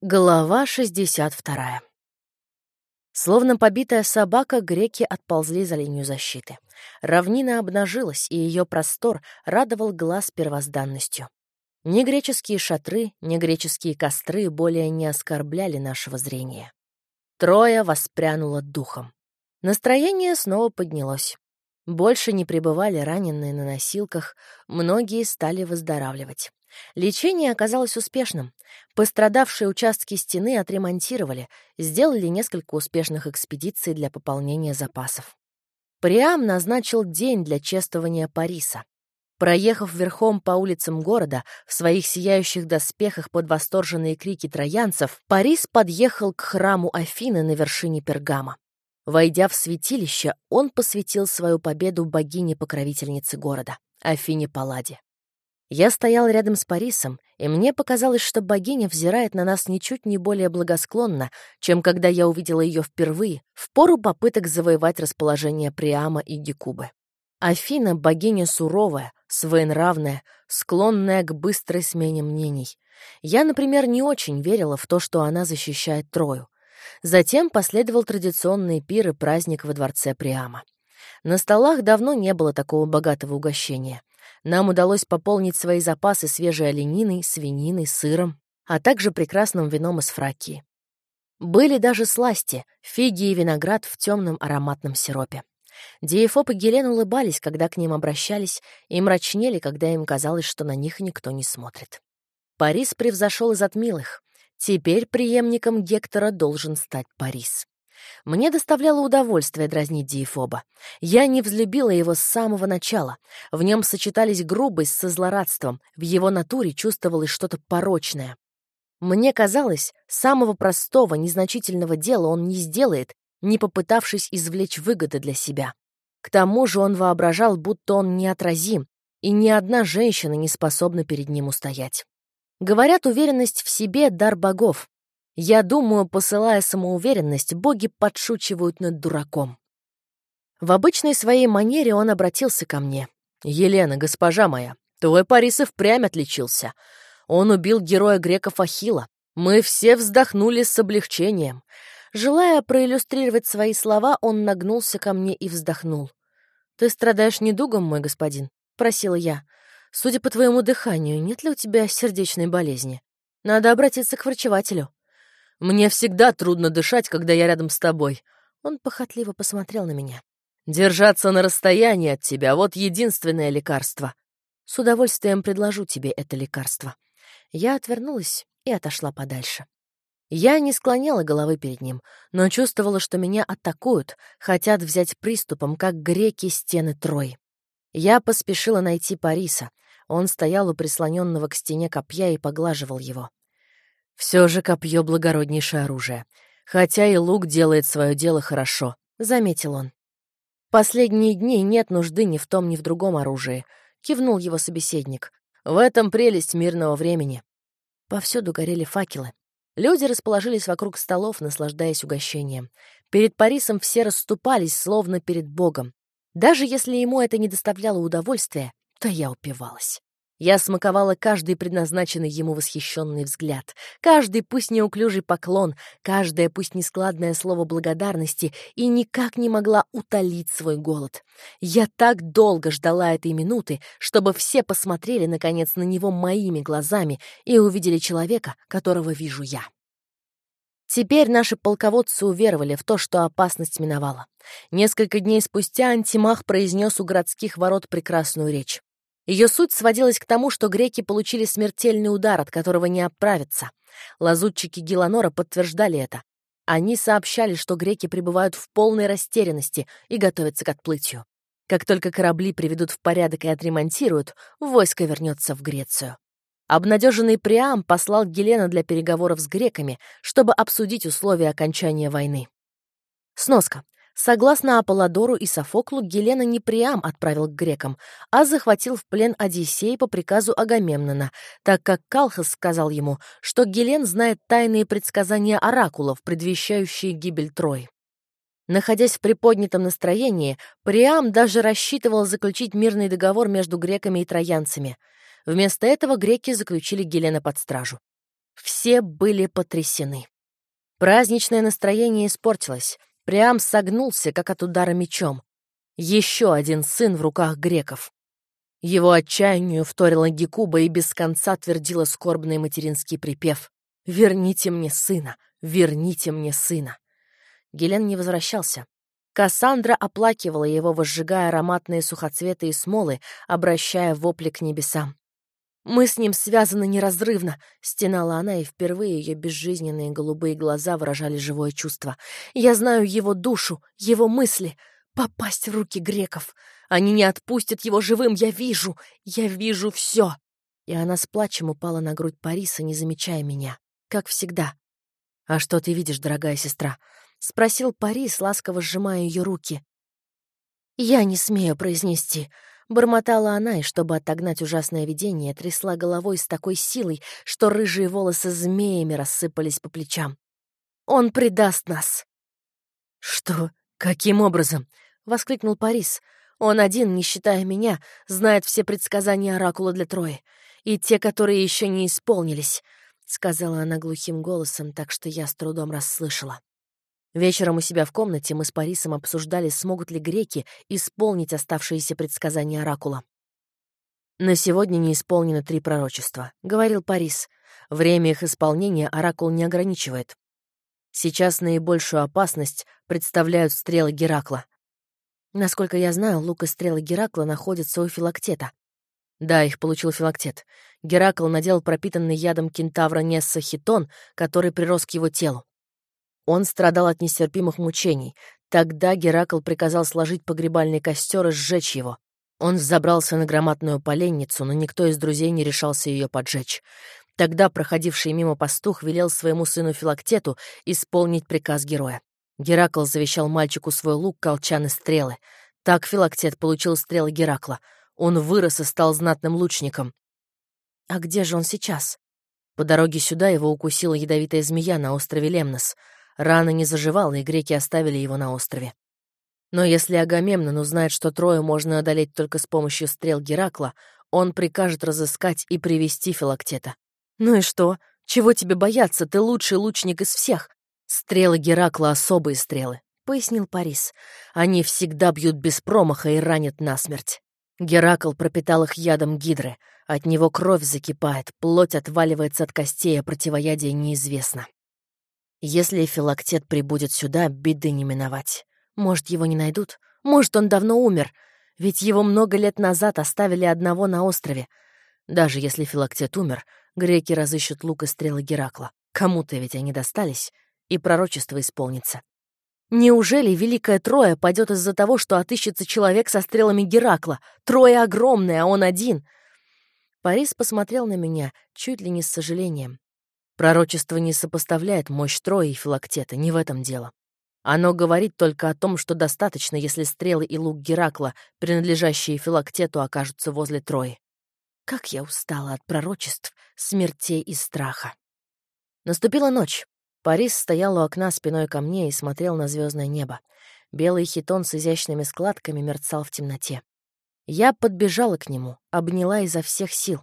Глава 62. Словно побитая собака, греки отползли за линию защиты. Равнина обнажилась, и ее простор радовал глаз первозданностью. Ни греческие шатры, ни греческие костры более не оскорбляли нашего зрения. Троя воспрянула духом. Настроение снова поднялось. Больше не пребывали раненые на носилках, многие стали выздоравливать. Лечение оказалось успешным. Пострадавшие участки стены отремонтировали, сделали несколько успешных экспедиций для пополнения запасов. Приам назначил день для чествования Париса. Проехав верхом по улицам города, в своих сияющих доспехах под восторженные крики троянцев, Парис подъехал к храму Афины на вершине Пергама. Войдя в святилище, он посвятил свою победу богине-покровительнице города, Афине Палладе. Я стоял рядом с Парисом, и мне показалось, что богиня взирает на нас ничуть не более благосклонно, чем когда я увидела ее впервые, в пору попыток завоевать расположение Приама и Гекубы. Афина — богиня суровая, своенравная, склонная к быстрой смене мнений. Я, например, не очень верила в то, что она защищает Трою. Затем последовал традиционный пир и праздник во дворце Приама. На столах давно не было такого богатого угощения. Нам удалось пополнить свои запасы свежей олениной, свининой, сыром, а также прекрасным вином из Фракии. Были даже сласти, фиги и виноград в темном ароматном сиропе. Диефоп и Гелен улыбались, когда к ним обращались, и мрачнели, когда им казалось, что на них никто не смотрит. Парис превзошел из отмилых. Теперь преемником Гектора должен стать Парис. Мне доставляло удовольствие дразнить Диефоба. Я не взлюбила его с самого начала. В нем сочетались грубость со злорадством, в его натуре чувствовалось что-то порочное. Мне казалось, самого простого, незначительного дела он не сделает, не попытавшись извлечь выгоды для себя. К тому же он воображал, будто он неотразим, и ни одна женщина не способна перед ним устоять. Говорят, уверенность в себе — дар богов. Я думаю, посылая самоуверенность, боги подшучивают над дураком. В обычной своей манере он обратился ко мне. «Елена, госпожа моя, твой Парис и впрямь отличился. Он убил героя греков Ахила. Мы все вздохнули с облегчением». Желая проиллюстрировать свои слова, он нагнулся ко мне и вздохнул. «Ты страдаешь недугом, мой господин?» — просила я. «Судя по твоему дыханию, нет ли у тебя сердечной болезни? Надо обратиться к врачевателю». Мне всегда трудно дышать, когда я рядом с тобой». Он похотливо посмотрел на меня. «Держаться на расстоянии от тебя — вот единственное лекарство. С удовольствием предложу тебе это лекарство». Я отвернулась и отошла подальше. Я не склоняла головы перед ним, но чувствовала, что меня атакуют, хотят взять приступом, как греки стены Трой. Я поспешила найти Париса. Он стоял у прислоненного к стене копья и поглаживал его. Все же копье — благороднейшее оружие. Хотя и лук делает свое дело хорошо, — заметил он. Последние дни нет нужды ни в том, ни в другом оружии, — кивнул его собеседник. В этом прелесть мирного времени. Повсюду горели факелы. Люди расположились вокруг столов, наслаждаясь угощением. Перед Парисом все расступались, словно перед Богом. Даже если ему это не доставляло удовольствия, то я упивалась. Я смаковала каждый предназначенный ему восхищенный взгляд, каждый пусть неуклюжий поклон, каждое пусть нескладное слово благодарности и никак не могла утолить свой голод. Я так долго ждала этой минуты, чтобы все посмотрели, наконец, на него моими глазами и увидели человека, которого вижу я. Теперь наши полководцы уверовали в то, что опасность миновала. Несколько дней спустя Антимах произнес у городских ворот прекрасную речь. Ее суть сводилась к тому, что греки получили смертельный удар, от которого не оправятся. Лазутчики Геланора подтверждали это. Они сообщали, что греки пребывают в полной растерянности и готовятся к отплытию. Как только корабли приведут в порядок и отремонтируют, войско вернется в Грецию. Обнадеженный Приам послал Гелена для переговоров с греками, чтобы обсудить условия окончания войны. Сноска. Согласно Аполлодору и Софоклу, Гелена не Приам отправил к грекам, а захватил в плен Одиссей по приказу Агамемнона, так как Калхас сказал ему, что Гелен знает тайные предсказания оракулов, предвещающие гибель Трои. Находясь в приподнятом настроении, Приам даже рассчитывал заключить мирный договор между греками и троянцами. Вместо этого греки заключили Гелена под стражу. Все были потрясены. Праздничное настроение испортилось. Прям согнулся, как от удара мечом. Еще один сын в руках греков. Его отчаянию вторила Гекуба и без конца твердила скорбный материнский припев. «Верните мне сына! Верните мне сына!» Гелен не возвращался. Кассандра оплакивала его, возжигая ароматные сухоцветы и смолы, обращая вопли к небесам. «Мы с ним связаны неразрывно», — стенала она, и впервые ее безжизненные голубые глаза выражали живое чувство. «Я знаю его душу, его мысли. Попасть в руки греков. Они не отпустят его живым, я вижу, я вижу все. И она с плачем упала на грудь Париса, не замечая меня. Как всегда. «А что ты видишь, дорогая сестра?» — спросил Парис, ласково сжимая ее руки. «Я не смею произнести», — бормотала она, и, чтобы отогнать ужасное видение, трясла головой с такой силой, что рыжие волосы змеями рассыпались по плечам. «Он предаст нас!» «Что? Каким образом?» — воскликнул Парис. Он один, не считая меня, знает все предсказания Оракула для Трои. И те, которые еще не исполнились, — сказала она глухим голосом, так что я с трудом расслышала. Вечером у себя в комнате мы с Парисом обсуждали, смогут ли греки исполнить оставшиеся предсказания Оракула. «На сегодня не исполнено три пророчества», — говорил Парис. «Время их исполнения Оракул не ограничивает. Сейчас наибольшую опасность представляют стрелы Геракла. Насколько я знаю, лук и стрелы Геракла находятся у Филактета. Да, их получил Филактет. Геракл надел пропитанный ядом кентавра Несса хитон, который прирос к его телу. Он страдал от нестерпимых мучений. Тогда Геракл приказал сложить погребальный костер и сжечь его. Он взобрался на громадную поленницу, но никто из друзей не решался ее поджечь. Тогда проходивший мимо пастух велел своему сыну Филактету исполнить приказ героя. Геракл завещал мальчику свой лук, колчан и стрелы. Так Филактет получил стрелы Геракла. Он вырос и стал знатным лучником. А где же он сейчас? По дороге сюда его укусила ядовитая змея на острове Лемнос. Рана не заживала, и греки оставили его на острове. Но если Агамемнон узнает, что Трою можно одолеть только с помощью стрел Геракла, он прикажет разыскать и привести Филактета. «Ну и что? Чего тебе бояться? Ты лучший лучник из всех. «Стрелы Геракла — особые стрелы», — пояснил Парис. «Они всегда бьют без промаха и ранят насмерть. Геракл пропитал их ядом гидры. От него кровь закипает, плоть отваливается от костей, а противоядие неизвестно. Если Филактет прибудет сюда, беды не миновать. Может, его не найдут? Может, он давно умер? Ведь его много лет назад оставили одного на острове. Даже если Филактет умер, греки разыщут лук и стрелы Геракла. Кому-то ведь они достались и пророчество исполнится. Неужели Великая Троя падет из-за того, что отыщется человек со стрелами Геракла? Троя огромная, а он один. Парис посмотрел на меня, чуть ли не с сожалением. Пророчество не сопоставляет мощь Трои и Филактета, не в этом дело. Оно говорит только о том, что достаточно, если стрелы и лук Геракла, принадлежащие Филактету, окажутся возле Трои. Как я устала от пророчеств, смертей и страха. Наступила ночь. Парис стоял у окна спиной ко мне и смотрел на звездное небо. Белый хитон с изящными складками мерцал в темноте. Я подбежала к нему, обняла изо всех сил.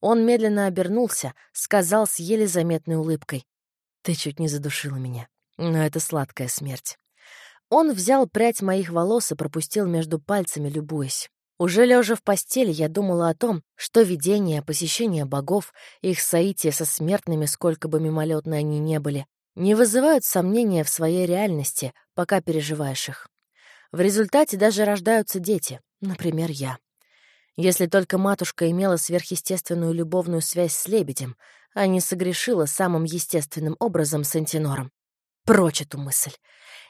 Он медленно обернулся, сказал с еле заметной улыбкой. «Ты чуть не задушила меня, но это сладкая смерть». Он взял прядь моих волос и пропустил между пальцами, любуясь. Уже лежа в постели, я думала о том, что видение, посещение богов, их соитие со смертными, сколько бы мимолетно они не были, не вызывают сомнения в своей реальности, пока переживаешь их. В результате даже рождаются дети, например, я. Если только матушка имела сверхъестественную любовную связь с лебедем, а не согрешила самым естественным образом с антинором. Прочь эту мысль.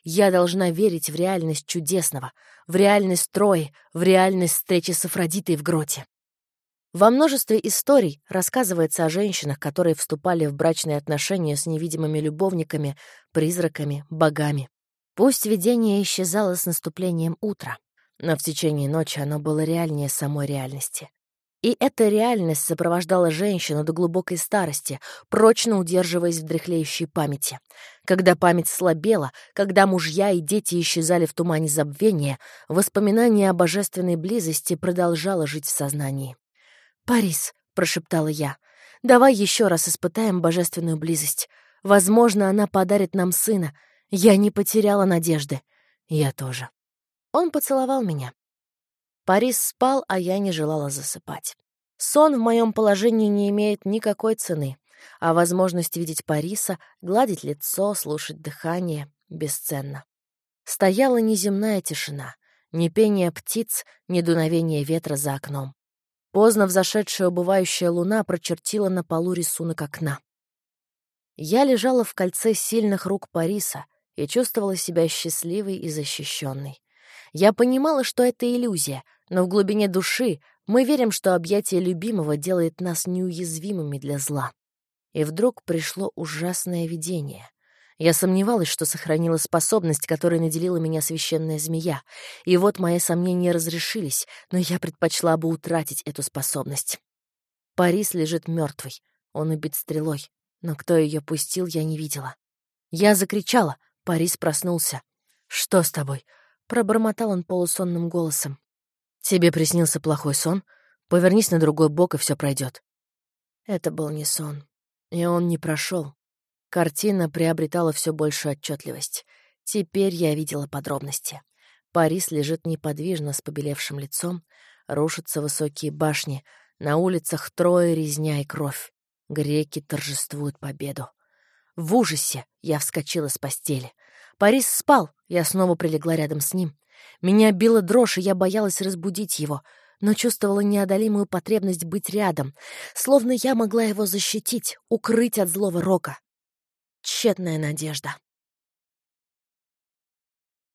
Я должна верить в реальность чудесного, в реальность строи, в реальность встречи с Афродитой в гроте. Во множестве историй рассказывается о женщинах, которые вступали в брачные отношения с невидимыми любовниками, призраками, богами. Пусть видение исчезало с наступлением утра, но в течение ночи оно было реальнее самой реальности. И эта реальность сопровождала женщину до глубокой старости, прочно удерживаясь в дряхлеющей памяти. Когда память слабела, когда мужья и дети исчезали в тумане забвения, воспоминание о божественной близости продолжало жить в сознании. «Парис», — прошептала я, — Давай еще раз испытаем божественную близость. Возможно, она подарит нам сына. Я не потеряла надежды. Я тоже. Он поцеловал меня. Парис спал, а я не желала засыпать. Сон в моем положении не имеет никакой цены, а возможность видеть Париса, гладить лицо, слушать дыхание — бесценно. Стояла неземная тишина, ни пение птиц, ни дуновение ветра за окном. Поздно взошедшая убывающая луна прочертила на полу рисунок окна. Я лежала в кольце сильных рук Париса и чувствовала себя счастливой и защищенной. Я понимала, что это иллюзия, но в глубине души мы верим, что объятие любимого делает нас неуязвимыми для зла. И вдруг пришло ужасное видение. Я сомневалась, что сохранила способность, которой наделила меня священная змея. И вот мои сомнения разрешились, но я предпочла бы утратить эту способность. Парис лежит мертвый, он убит стрелой, но кто ее пустил, я не видела. Я закричала, Парис проснулся. «Что с тобой?» — пробормотал он полусонным голосом. «Тебе приснился плохой сон? Повернись на другой бок, и все пройдет. Это был не сон, и он не прошел. Картина приобретала все большую отчетливость. Теперь я видела подробности. Парис лежит неподвижно с побелевшим лицом, рушатся высокие башни, на улицах трое резня и кровь. Греки торжествуют победу. В ужасе я вскочила с постели. Парис спал, я снова прилегла рядом с ним. Меня била дрожь, и я боялась разбудить его, но чувствовала неодолимую потребность быть рядом, словно я могла его защитить, укрыть от злого рока. Тщетная надежда.